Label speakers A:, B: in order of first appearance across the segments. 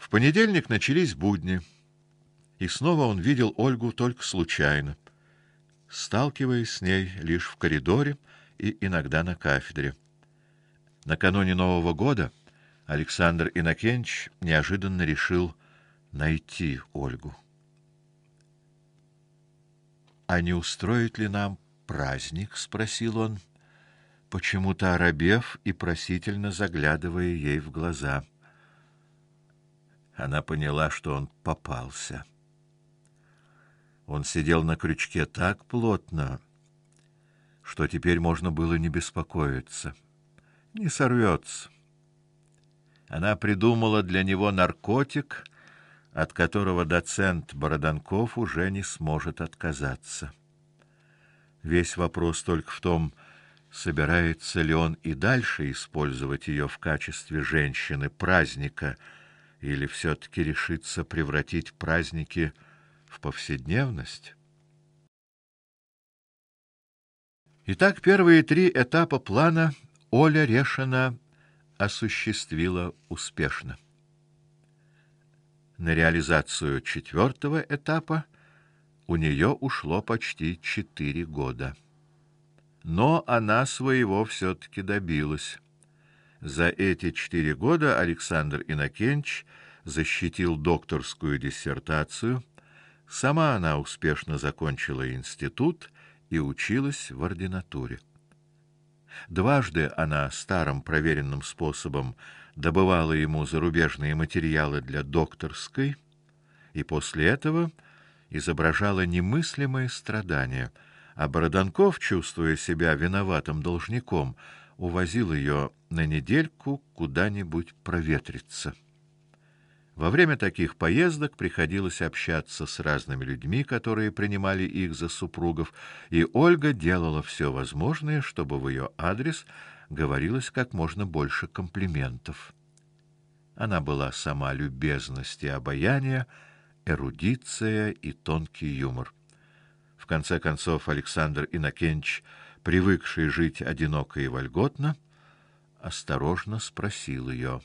A: В понедельник начались будни, и снова он видел Ольгу только случайно, сталкиваясь с ней лишь в коридоре и иногда на кафедре. Накануне Нового года Александр Иннокенч неожиданно решил найти Ольгу. А не устроить ли нам праздник, спросил он, почему-то оробев и просительно заглядывая ей в глаза. Она поняла, что он попался. Он сидел на крючке так плотно, что теперь можно было не беспокоиться. Не сорвется. Она придумала для него наркотик, от которого доцент Бороданков уже не сможет отказаться. Весь вопрос только в том, собирается ли он и дальше использовать ее в качестве женщины праздника или все таки решится превратить праздники в повседневность. Итак, первые три этапа плана Оля Решина осуществила успешно. На реализацию четвертого этапа у нее ушло почти четыре года. Но она своего все таки добилась. За эти четыре года Александр Инакенч защитил докторскую диссертацию, сама она успешно закончила институт и училась в ординатуре. Дважды она старым проверенным способом добывала ему зарубежные материалы для докторской, и после этого изображала немыслимые страдания, а Бороданков, чувствуя себя виноватым должником, увозил ее на недельку куда-нибудь проветриться. Во время таких поездок приходилось общаться с разными людьми, которые принимали их за супругов, и Ольга делала все возможное, чтобы в ее адрес говорилось как можно больше комплиментов. Она была сама любезность и обаяние, эрудиция и тонкий юмор. В конце концов Александр Инакенч, привыкший жить одиноко и вольготно, осторожно спросил ее: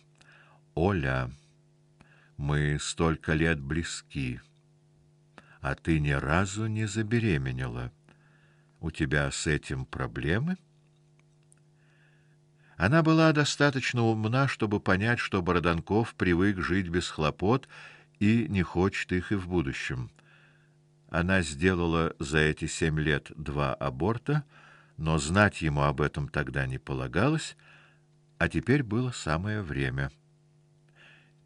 A: "Оля, мы столько лет близки, а ты ни разу не забеременела. У тебя с этим проблемы?" Она была достаточно умна, чтобы понять, что Бороданков привык жить без хлопот и не хочет их и в будущем. Она сделала за эти семь лет два аборта, но знать ему об этом тогда не полагалось, а теперь было самое время.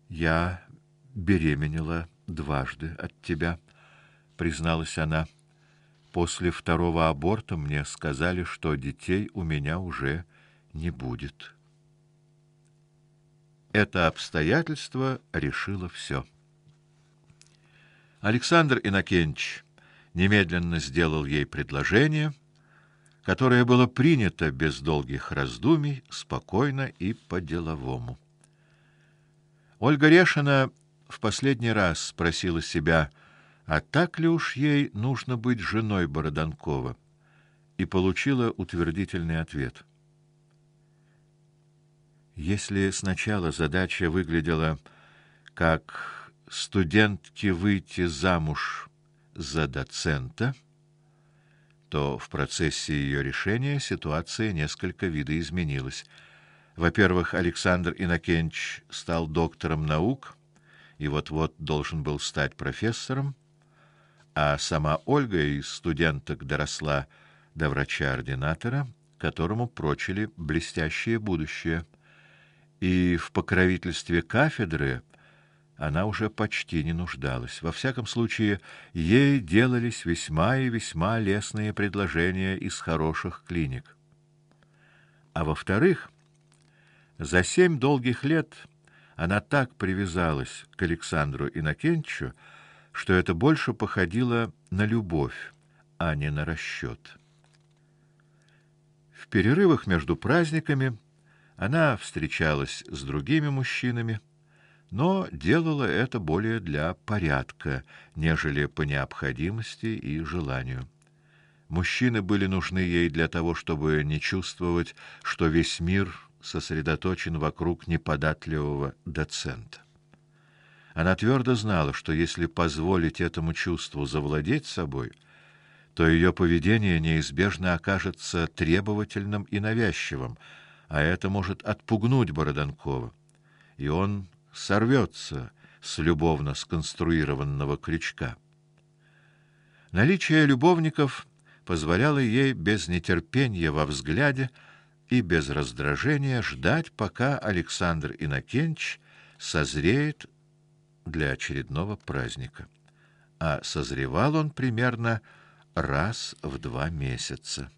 A: Я беременела дважды от тебя, призналась она. После второго аборта мне сказали, что детей у меня уже не будет. Это обстоятельство решило все. Александр Инакенч немедленно сделал ей предложение, которое было принято без долгих раздумий, спокойно и по-деловому. Ольга Решина в последний раз спросила себя, а так ли уж ей нужно быть женой Бороданкова, и получила утвердительный ответ. Если сначала задача выглядела как студентке выйти замуж за доцента, то в процессе ее решения ситуация несколько видоизменилась. Во-первых, Александр Инакенч стал доктором наук и вот-вот должен был стать профессором, а сама Ольга из студенток доросла до врача-ординатора, которому прочили блестящее будущее – и в покровительстве кафедры она уже почти не нуждалась. Во всяком случае, ей делались весьма и весьма лестные предложения из хороших клиник. А во-вторых, за семь долгих лет она так привязалась к Александру Инакенчу, что это больше походило на любовь, а не на расчет. В перерывах между праздниками она встречалась с другими мужчинами, но делала это более для порядка, нежели по необходимости и желанию. Мужчины были нужны ей для того, чтобы не чувствовать, что весь мир сосредоточен вокруг неподатливого доцента. Она твердо знала, что если позволить этому чувству завладеть собой, то ее поведение неизбежно окажется требовательным и навязчивым, а это может отпугнуть Бороданкова, и он сорвется с любовно сконструированного крючка. Наличие любовников позволяло ей без нетерпения во взгляде и без раздражения ждать, пока Александр Инакенч созреет для очередного праздника. А созревал он примерно раз в два месяца.